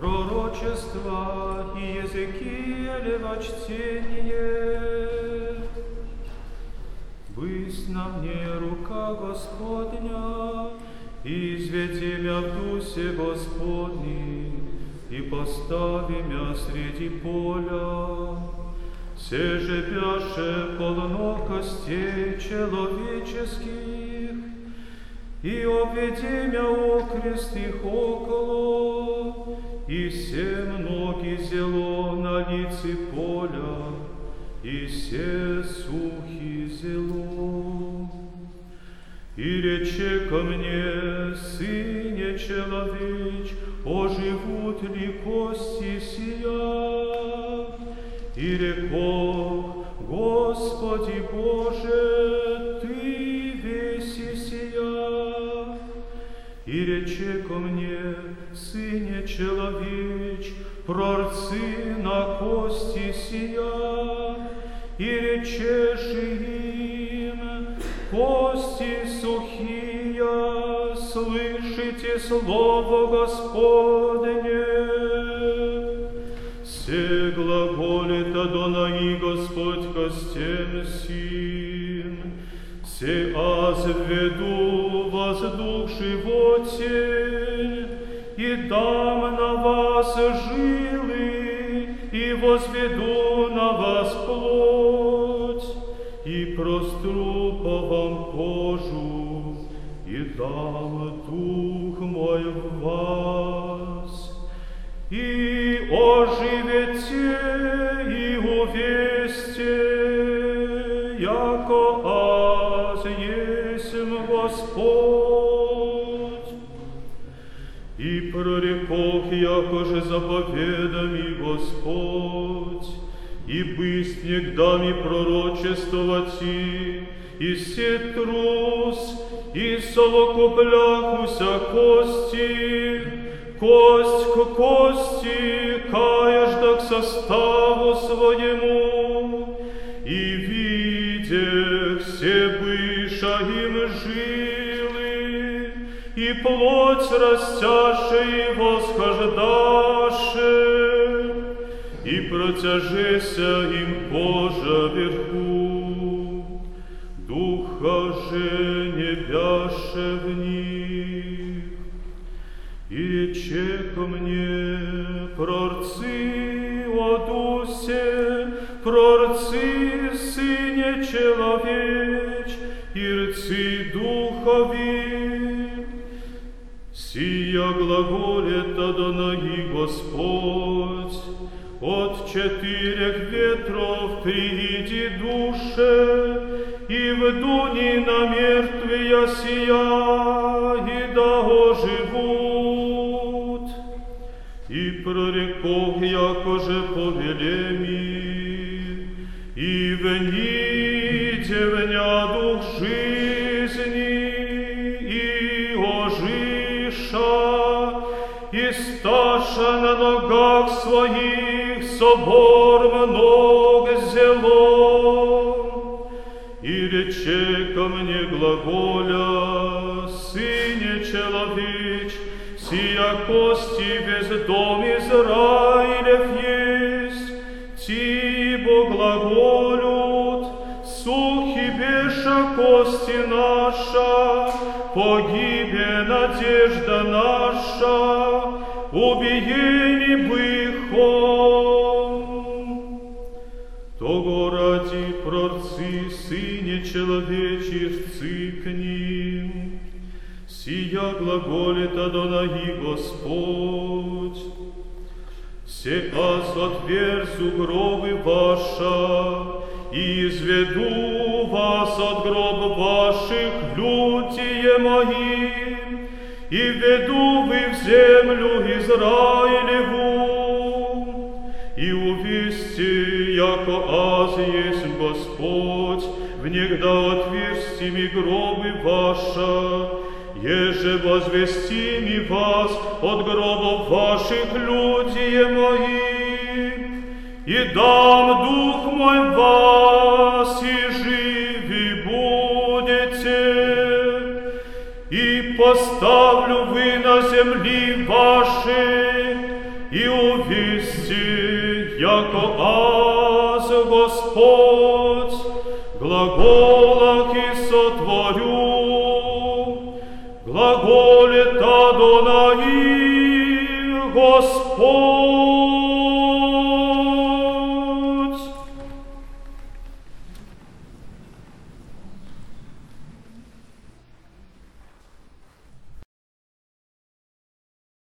Пророчества Иезекиилева чтение. Бысть на мне рука Господня, и изведи мя в дусе Господни, и постави мя среди поля. Се же пяше полно костей человеческих, и обведи мя окрест их около, и все многие зело на лице поля, и все сухи зело. И рече ко мне, Сыне человеч, оживут ли кости сия? И реко, Господи Боже, Ты весь сия. И рече ко мне, Сыне человеч, прорцы на кости сия, и речеши им, кости сухие, слышите слово Господне. Се глаголит Адонai Господь костем сим, се аз введу воздух животе, дам на вас жилы, и возведу на вас плоть, и простру по вам кожу, и дам дух мой в вас, и оживете, и увесте, яко аз есмь Господь. И прорекох, яко же заповедами Господь, и бысть негдами пророчествовать, и се трус, и совокупляхуся кости, кость к кости, каждая к составу своему, и видя все быша им жилы, и плоть растяше и восхождаше, и протяжеся им кожа вверху, духа же не бяше в них. И рече ко мне, прорцы о дусе, прорцы сыне человеч, и рцы духови. Сия глаголет Адонai Господь, от четырех ветров прииди душе, и вдуни на мертвия сия, и да оживут. И прорекох, яко же повелеми, и вниде вня дух и сташа на ногах своих собор много зело. И рече ко мне глаголя, Сыне человеч, сия кости без дом Израилев есть, Тибо глаголют, сухи беша кости наша, погибе надежда наша, убиени быхом. Того ради прорцы Сыне человечевцы к ним, Сия глаголит Адонai Господь. Се аз отверзу гробы ваша, изведу вас от гроб ваших, лютие мои, и веду вы в землю Израилеву, и увести, яко аз есть Господь, внегда отверстими гробы ваша, еже возвестими вас от гробов ваших, люди мои, и дам дух мой в земли вашей, и увести, яко аз Господь, глаголок и сотворю, глаголит Адонаим Господь.